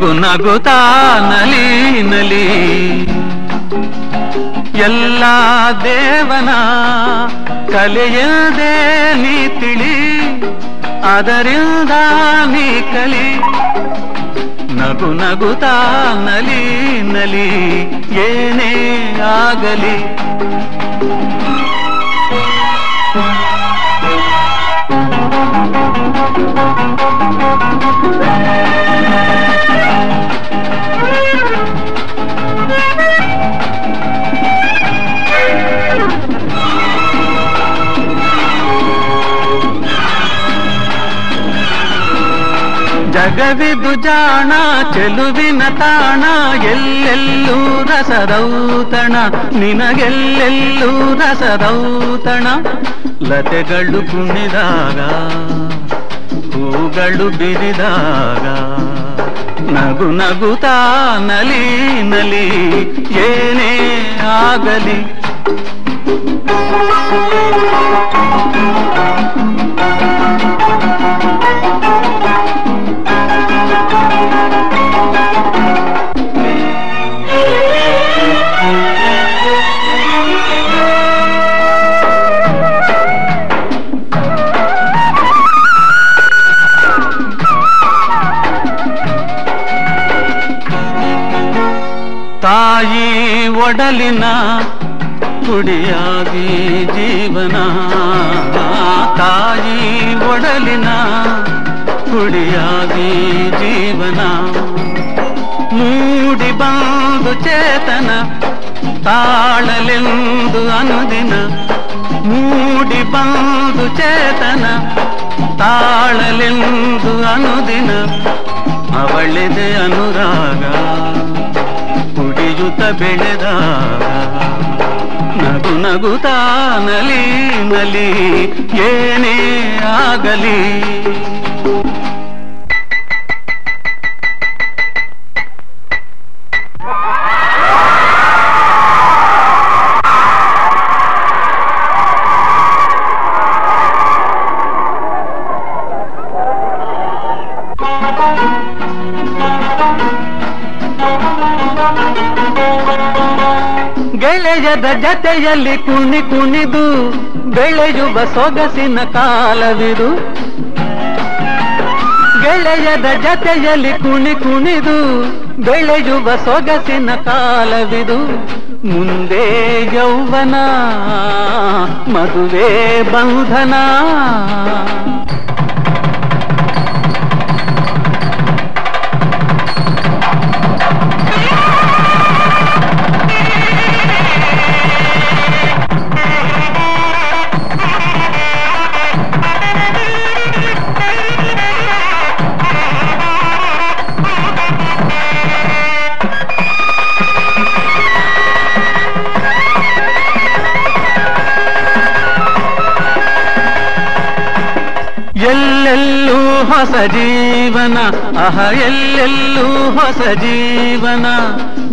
ನಗು ನಗುತಾ ನಲಿ. ನಲಿ ಎಲ್ಲ ದೇವನ ಕಲೆಯದೆ ನೀ ತಿಳಿ, ಅದರಿಂದ ನೀ ಕಲಿ. ನಗು ನಗುತಾ ನಲಿ ನಲಿ, ಏನೇ ಆಗಲಿ. ಜಗವಿದು ಜಾಣ, ಚೆಲುವಿನ ತಾಣ, ಎಲ್ಲೆಲ್ಲೂ ರಸದೌತಣ, ನಿನಗೆಲ್ಲೆಲ್ಲೂ ರಸದೌತಣ. ಲತೆಗಳು ಕುಣಿದಾಗ, ಹೂಗಳು ಬಿರಿದಾಗ, ನಗು ನಗುತಾ ನಲಿ ನಲಿ, ಏನೇ ಆಗಲಿ. ಒಡಲಿನ ಕುಡಿಯಾಗಿ ಜೀವನ ತಾಯಿ ಒಡಲಿನ ಕುಡಿಯಾಗಿ ಜೀವನ ಮೂಡಿ ಬಂದು ಚೇತನ ತಾಳಲೆಂದು ಅನುದಿನ ಮೂಡಿ ಬಂದು ಚೇತನ ತಾಳಲೆಂದು ಅನುದಿನ ಅವಳೆದೆ ಅನುರಾಗ ಕುಡಿಯುತ್ತ ಬೆಳೆದಾಗ ನಗು ನಗುತ್ತಾ ನಲಿ ನಲಿ ಏನೇ ಆಗಲಿ. ಗೆಳೆಯದ ಜತೆಯಲ್ಲಿ ಕುಣಿ ಕುಣಿದು ಬೆಳೆಯುವ ಸೊಗಸಿನ ಕಾಲವಿದು. ಗೆಳೆಯದ ಜತೆಯಲ್ಲಿ ಕುಣಿ ಕುಣಿದು ಬೆಳೆಯುವ ಸೊಗಸಿನ ಕಾಲವಿದು. ಮುಂದೆ ಯೌವನ, ಮದುವೆ ಬಂಧನ. ಹೊಸ ಜೀವನ ಅಹ ಎಲ್ಲೆಲ್ಲೂ ಹೊಸ ಜೀವನ,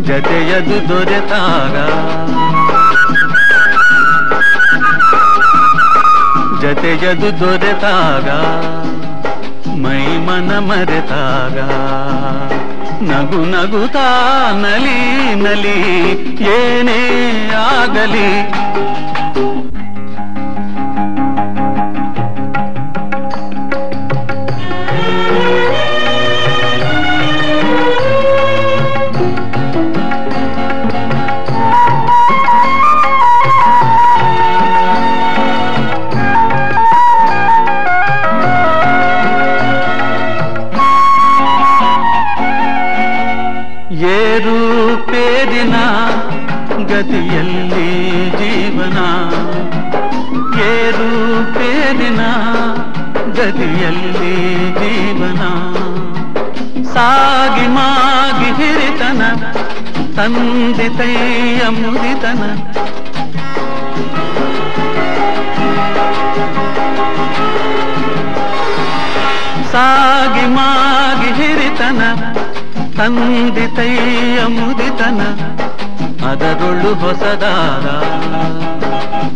ಜತೆಯದು ದೊರೆತಾಗ. ಜತೆಯದು ದೊರೆತಾಗ. ಮೈ ಮನ ಮರೆತಾಗ. ನಗು ನಗುತ್ತಾ ನಲಿ ನಲಿ, ಏನೇ ಆಗಲಿ ಏರು ಪೇರಿನ ಗತಿಯಲ್ಲಿ ಜೀವನ. ಏರು ಪೇರಿನ ಗತಿಯಲ್ಲಿ ಜೀವನ. ಸಾಗಿ ಮಾಗಿ ಹಿರಿತನ ತಂದಿತೈಯ ಮುದಿತನ ಸಾಗಿ ಮಾಗಿ ಹಿರಿತನ ತಂದಿತೈಯ ಮುದಿತನ ಅದರೊಳ್ಳು ಹೊಸದಾದ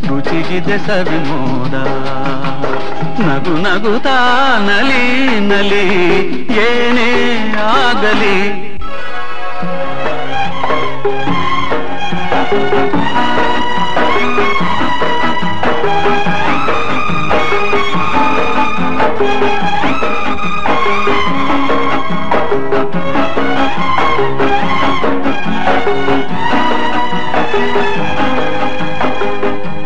ರುಚಿಗಿದೆ ಸವಿಮೋದ. ನಗು ನಗುತ್ತಾ ನಲಿ ನಲಿ ಏನೇ ಆಗಲಿ